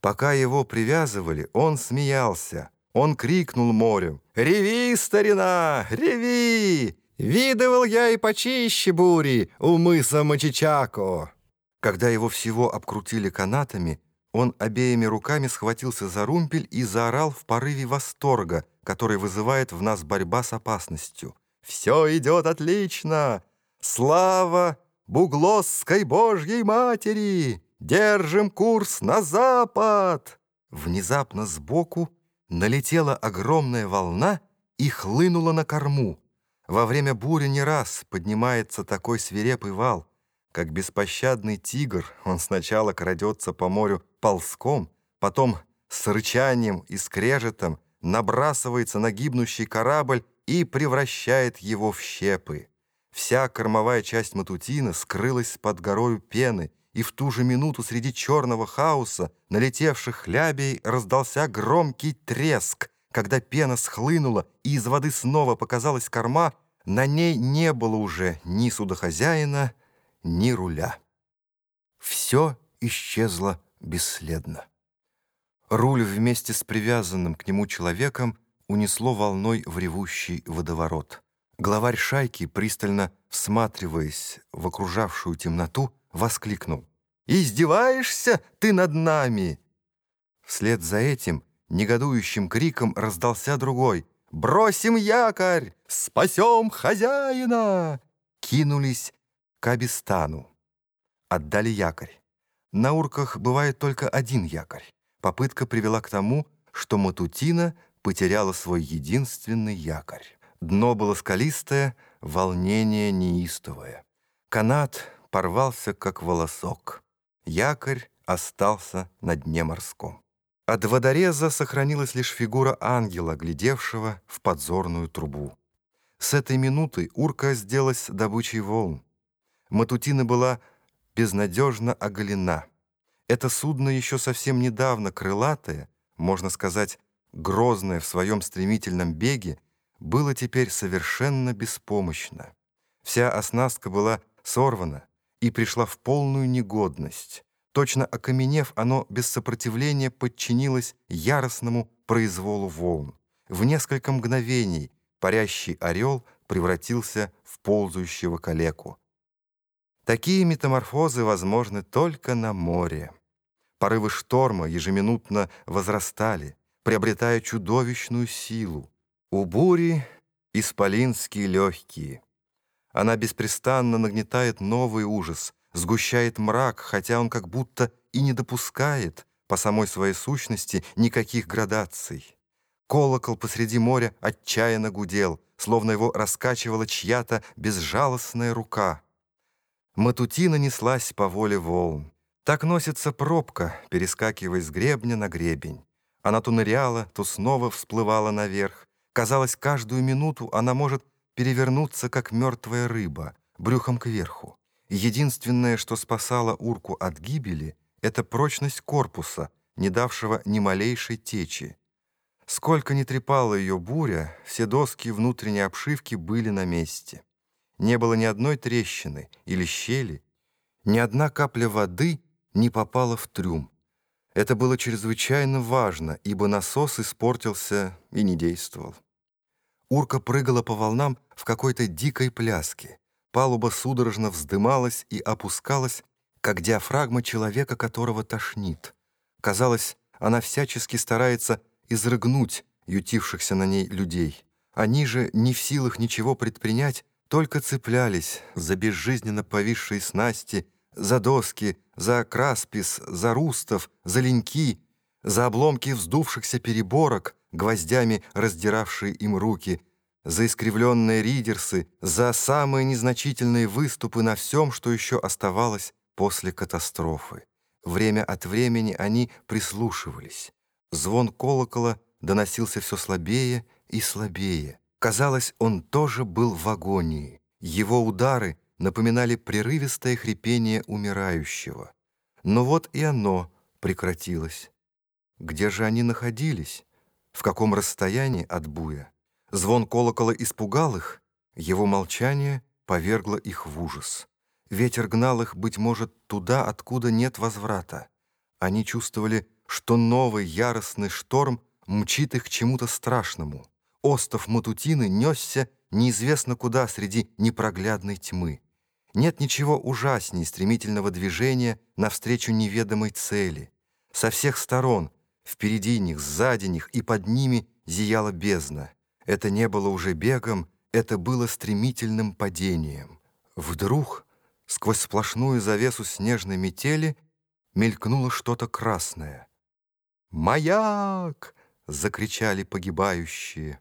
Пока его привязывали, он смеялся. Он крикнул морю. «Реви, старина, реви! Видывал я и почище бури у мыса Мачичако!» Когда его всего обкрутили канатами, он обеими руками схватился за румпель и заорал в порыве восторга, который вызывает в нас борьба с опасностью. «Все идет отлично! Слава Буглосской Божьей Матери! Держим курс на запад!» Внезапно сбоку налетела огромная волна и хлынула на корму. Во время бури не раз поднимается такой свирепый вал. Как беспощадный тигр, он сначала крадется по морю ползком, потом с рычанием и скрежетом набрасывается на гибнущий корабль и превращает его в щепы. Вся кормовая часть Матутина скрылась под горою пены, и в ту же минуту среди черного хаоса, налетевших хлябей, раздался громкий треск. Когда пена схлынула, и из воды снова показалась корма, на ней не было уже ни судохозяина, ни руля. Все исчезло бесследно. Руль вместе с привязанным к нему человеком унесло волной в ревущий водоворот. Главарь шайки, пристально всматриваясь в окружавшую темноту, воскликнул. «Издеваешься ты над нами?» Вслед за этим негодующим криком раздался другой. «Бросим якорь! Спасем хозяина!» Кинулись к Абистану. Отдали якорь. На урках бывает только один якорь. Попытка привела к тому, что Матутина потеряла свой единственный якорь. Дно было скалистое, волнение неистовое. Канат порвался, как волосок. Якорь остался на дне морском. От водореза сохранилась лишь фигура ангела, глядевшего в подзорную трубу. С этой минуты урка сделалась добычей волн. Матутина была безнадежно оголена. Это судно еще совсем недавно крылатое, можно сказать, грозное в своем стремительном беге, было теперь совершенно беспомощно. Вся оснастка была сорвана и пришла в полную негодность. Точно окаменев, оно без сопротивления подчинилось яростному произволу волн. В несколько мгновений парящий орел превратился в ползающего калеку. Такие метаморфозы возможны только на море. Порывы шторма ежеминутно возрастали, приобретая чудовищную силу. У бури исполинские легкие. Она беспрестанно нагнетает новый ужас, сгущает мрак, хотя он как будто и не допускает по самой своей сущности никаких градаций. Колокол посреди моря отчаянно гудел, словно его раскачивала чья-то безжалостная рука. Матутина неслась по воле волн. Так носится пробка, перескакивая с гребня на гребень. Она то ныряла, то снова всплывала наверх, Казалось, каждую минуту она может перевернуться, как мертвая рыба, брюхом кверху. Единственное, что спасало урку от гибели, это прочность корпуса, не давшего ни малейшей течи. Сколько ни трепала ее буря, все доски внутренней обшивки были на месте. Не было ни одной трещины или щели, ни одна капля воды не попала в трюм. Это было чрезвычайно важно, ибо насос испортился и не действовал. Урка прыгала по волнам в какой-то дикой пляске. Палуба судорожно вздымалась и опускалась, как диафрагма человека, которого тошнит. Казалось, она всячески старается изрыгнуть ютившихся на ней людей. Они же, не в силах ничего предпринять, только цеплялись за безжизненно повисшие снасти, за доски, за краспис, за рустов, за леньки, за обломки вздувшихся переборок, гвоздями раздиравшие им руки, за искривленные ридерсы, за самые незначительные выступы на всем, что еще оставалось после катастрофы. Время от времени они прислушивались. Звон колокола доносился все слабее и слабее. Казалось, он тоже был в агонии. Его удары напоминали прерывистое хрипение умирающего. Но вот и оно прекратилось. Где же они находились? В каком расстоянии от буя? Звон колокола испугал их, его молчание повергло их в ужас. Ветер гнал их, быть может, туда, откуда нет возврата. Они чувствовали что новый яростный шторм мчит их к чему-то страшному. Остов Матутины несся неизвестно куда среди непроглядной тьмы. Нет ничего ужасней стремительного движения навстречу неведомой цели. Со всех сторон, впереди них, сзади них и под ними зияла бездна. Это не было уже бегом, это было стремительным падением. Вдруг, сквозь сплошную завесу снежной метели, мелькнуло что-то красное. «Маяк!» — закричали погибающие.